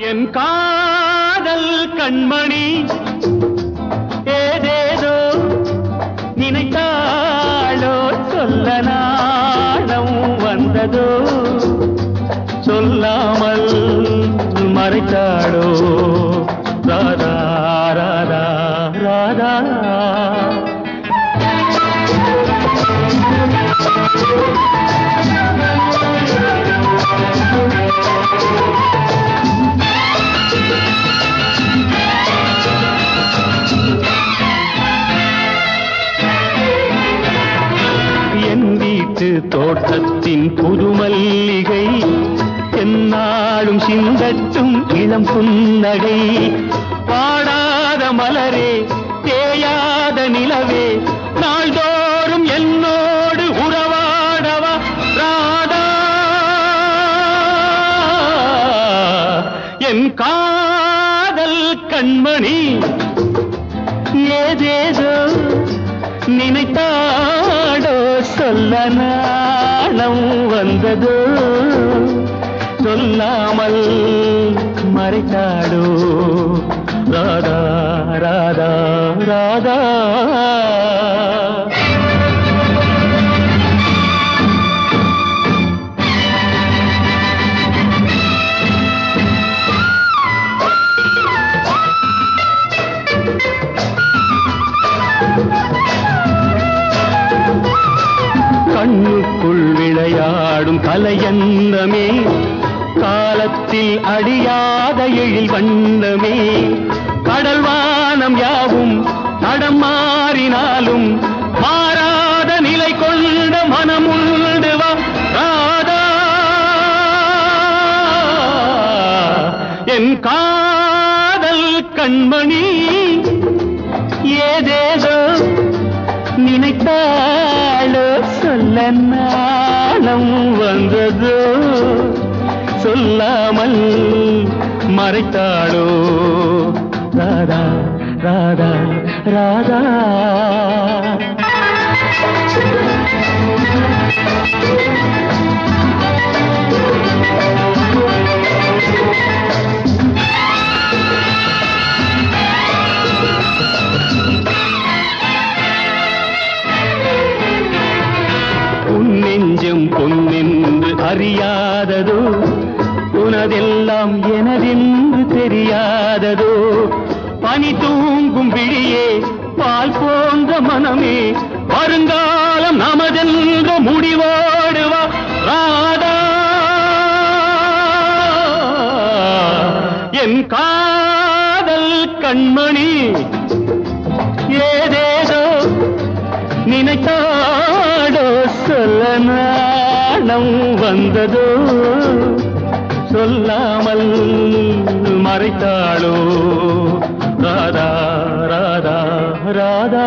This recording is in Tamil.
என் காதல் கண்மணி. ஏதேதோ நினைத்தாளோ சொல்ல நாடம் வந்ததோ. சொல்லாமல் மறைத்தாளோ. ராதா ராதா ராதா. வீட்டு தோட்டத்தின் புதுமல்லிகை. என்னாலும் சிந்தட்டும் இளம் புன்னகை. பாடாத மலரே தேயாத நிலவே. நாள்தோறும் என்னோடு உறவாடவா ராதா. என் காதல் கண்மணி. ஏதேதோ நினைத்தாடோ சொல்ல நாணம் வந்ததோ. சொல்லாமல் மறைத்தாடோ. ராதா ராதா ராதா. கண்ணுக்குள் விளையாடும் கலையந்தமே. காலத்தில் அடியாத எழில் வண்ணமே. கடல்வானம் யாவும் தடம் மாறினாலும் மாறாத நிலை கொண்ட மனமுண்டு ராதா. என் காதல் கண்மணி ஏதேதோ நினைத்தார் சொல்ல நாளம் வந்ததோ சொல்லாமல் மறைத்தாளோ ராதா ராதா ராதா நெஞ்சம் பொன்னென்று அறியாததோ? உனதெல்லாம் எனதென்று தெரியாததோ? பனி தூங்கும் விழியே பால் போன்ற மனமே. வருங்காலம் நமதென்ற முடிவோடுவா ராதா. என் காதல் கண்மணி ஏதேதோ நினைத்தா சொல்ல நாணம் வந்ததோ? சொல்லாமல் மறைத்தாளோ? ராதா ராதா ராதா.